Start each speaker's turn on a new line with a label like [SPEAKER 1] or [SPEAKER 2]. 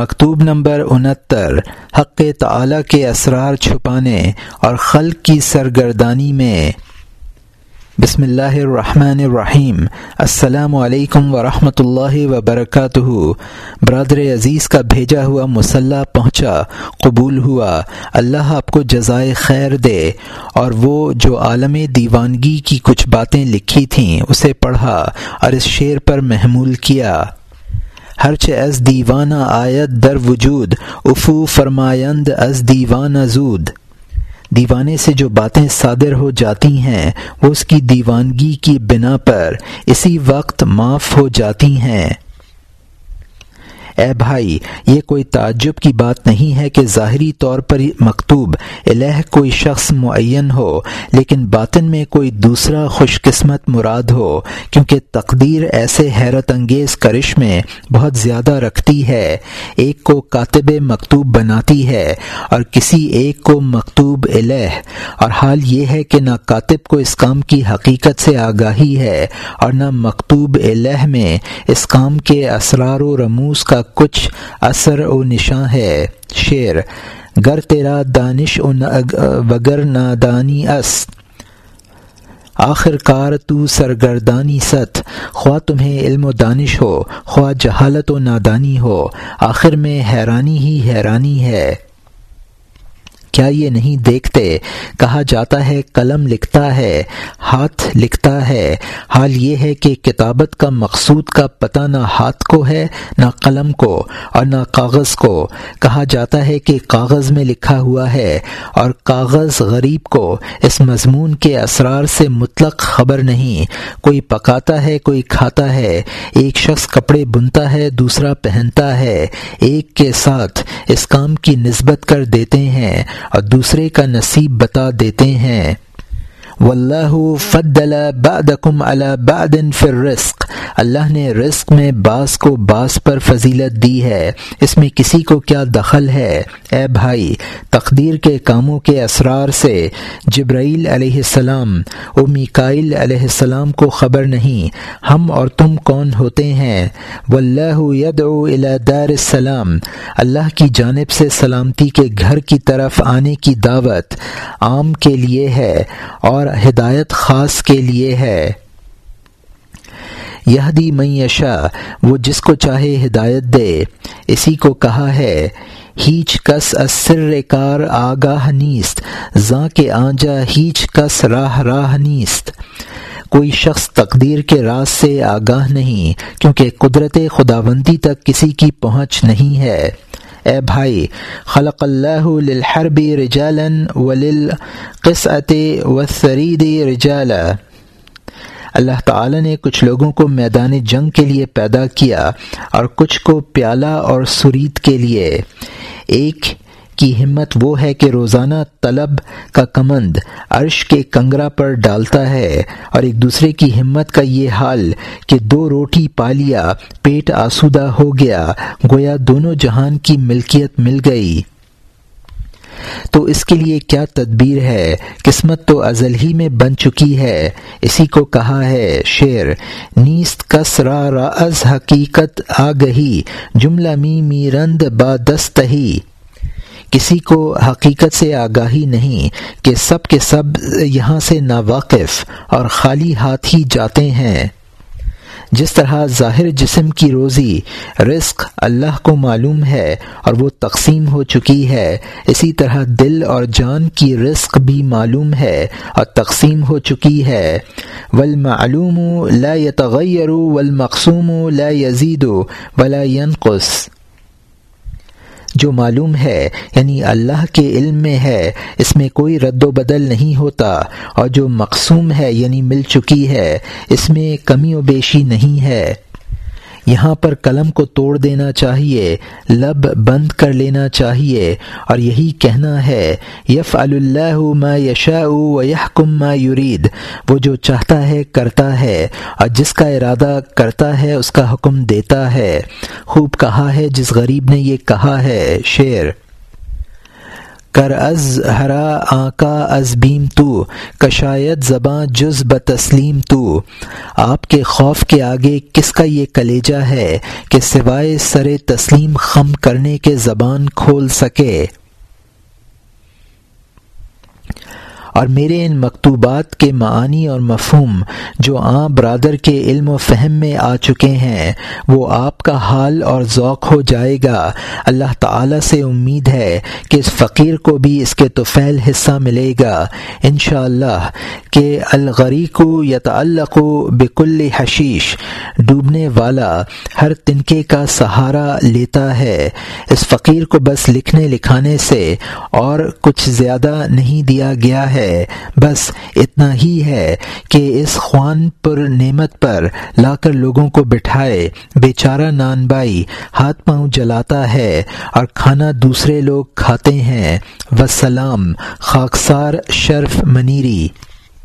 [SPEAKER 1] مکتوب نمبر انہتر، حق تعلیٰ کے اسرار چھپانے اور خلق کی سرگردانی میں۔ بسم اللہ الرحمن الرحیم۔ السلام علیکم ورحمۃ اللہ وبرکاتہ۔ برادر عزیز کا بھیجا ہوا مسلح پہنچا، قبول ہوا۔ اللہ آپ کو جزائے خیر دے۔ اور وہ جو عالم دیوانگی کی کچھ باتیں لکھی تھیں، اسے پڑھا اور اس شعر پر محمول کیا۔ ہرچ از دیوانہ آیت در وجود، افو فرمایند از دیوانہ زود۔ دیوانے سے جو باتیں صادر ہو جاتی ہیں، وہ اس کی دیوانگی کی بنا پر اسی وقت معاف ہو جاتی ہیں۔ اے بھائی، یہ کوئی تعجب کی بات نہیں ہے کہ ظاہری طور پر مکتوب الہ کوئی شخص معین ہو، لیکن باطن میں کوئی دوسرا خوش قسمت مراد ہو، کیونکہ تقدیر ایسے حیرت انگیز کرش میں بہت زیادہ رکھتی ہے۔ ایک کو کاتب مکتوب بناتی ہے اور کسی ایک کو مکتوب الہ۔ اور حال یہ ہے کہ نہ کاتب کو اس کام کی حقیقت سے آگاہی ہے اور نہ مکتوب الہ میں اس کام کے اسرار و رموز کا کچھ اثر و نشاں ہے۔ شعر، گر تیرا دانش و وگر نادانی اس۔ آخر کار تو سرگردانی ست۔ خواہ تمہیں علم و دانش ہو، خواہ جہالت و نادانی ہو۔ آخر میں حیرانی ہی حیرانی ہے۔ کیا یہ نہیں دیکھتے؟ کہا جاتا ہے، قلم لکھتا ہے، ہاتھ لکھتا ہے۔ حال یہ ہے کہ کتابت کا مقصود کا پتہ نہ ہاتھ کو ہے، نہ قلم کو اور نہ کاغذ کو۔ کہا جاتا ہے کہ کاغذ میں لکھا ہوا ہے اور کاغذ غریب کو، اس مضمون کے اسرار سے مطلق خبر نہیں۔ کوئی پکاتا ہے، کوئی کھاتا ہے۔ ایک شخص کپڑے بنتا ہے، دوسرا پہنتا ہے۔ ایک کے ساتھ اس کام کی نسبت کر دیتے ہیں اور دوسرے کا نصیب بتا دیتے ہیں۔ واللہ فضل بعدکم علی بعد فی الرزق اللہ نے رزق میں بعض کو بعض پر فضیلت دی ہے۔ اس میں کسی کو کیا دخل ہے؟ اے بھائی، تقدیر کے کاموں کے اسرار سے جبرائیل علیہ السلام و میکائل علیہ السلام کو خبر نہیں۔ ہم اور تم کون ہوتے ہیں؟ واللہ یدعو الى دار السلام۔ اللہ کی جانب سے سلامتی کے گھر کی طرف آنے کی دعوت عام کے لیے ہے اور ہدایت خاص کے لیے ہے۔ یہ دی میشا وہ جس کو چاہے ہدایت دے۔ اسی کو کہا ہے، ہیچ کس اسر کار آگاہ نیست، زاں کے آنجا ہیچ کس راہ راہ نیست۔ کوئی شخص تقدیر کے راز سے آگاہ نہیں، کیونکہ قدرت خداوندی تک کسی کی پہنچ نہیں ہے۔ اے بھائی، خلق اللہ للحرب رجالا وللقصعت والثرید رجالا۔ اللہ تعالی نے کچھ لوگوں کو میدان جنگ کے لیے پیدا کیا اور کچھ کو پیالہ اور سرید کے لیے۔ ایک کی ہمت وہ ہے کہ روزانہ طلب کا کمند عرش کے کنگرا پر ڈالتا ہے اور ایک دوسرے کی ہمت کا یہ حال کہ دو روٹی پا لیا پیٹ آسودہ ہو گیا، گویا دونوں جہان کی ملکیت مل گئی۔ تو اس کے لیے کیا تدبیر ہے؟ قسمت تو ازل ہی میں بن چکی ہے۔ اسی کو کہا ہے شعر، نیست کس را از حقیقت آگہی جملہ می میرند با دستہی کسی کو حقیقت سے آگاہی نہیں کہ سب کے سب یہاں سے ناواقف اور خالی ہاتھ ہی جاتے ہیں۔ جس طرح ظاہر جسم کی روزی رزق اللہ کو معلوم ہے اور وہ تقسیم ہو چکی ہے، اسی طرح دل اور جان کی رزق بھی معلوم ہے اور تقسیم ہو چکی ہے۔ والمعلوم لا يتغیر والمقسوم لا يزید ولا ينقص۔ جو معلوم ہے یعنی اللہ کے علم میں ہے، اس میں کوئی رد و بدل نہیں ہوتا، اور جو مقصوم ہے یعنی مل چکی ہے، اس میں کمی و بیشی نہیں ہے۔ یہاں پر قلم کو توڑ دینا چاہیے، لب بند کر لینا چاہیے، اور یہی کہنا ہے یف اللہ ما یشاء و یحکم ما یرید۔ وہ جو چاہتا ہے، کرتا ہے، اور جس کا ارادہ کرتا ہے، اس کا حکم دیتا ہے۔ خوب کہا ہے جس غریب نے یہ کہا ہے، شعر۔ کر از ہرا آکا از بیم تو کشایت زباں جز ب تسلیم تو۔ آپ کے خوف کے آگے کس کا یہ کلیجہ ہے کہ سوائے سر تسلیم خم کرنے کے زبان کھول سکے؟ اور میرے ان مکتوبات کے معانی اور مفہوم جو عام برادر کے علم و فہم میں آ چکے ہیں، وہ آپ کا حال اور ذوق ہو جائے گا۔ اللہ تعالی سے امید ہے کہ اس فقیر کو بھی اس کے توفیل حصہ ملے گا۔ انشاءاللہ اللہ کہ الغریق یتعلق بکل حشیش ڈوبنے والا ہر تنکے کا سہارا لیتا ہے۔ اس فقیر کو بس لکھنے لکھانے سے اور کچھ زیادہ نہیں دیا گیا ہے۔ ہے۔ بس اتنا ہی ہے کہ اس خوان پر نعمت پر لا کر لوگوں کو بٹھائے۔ بیچارہ نان بائی ہاتھ پاؤں جلاتا ہے اور کھانا دوسرے لوگ کھاتے ہیں۔ وسلام، خاکسار شرف منیری۔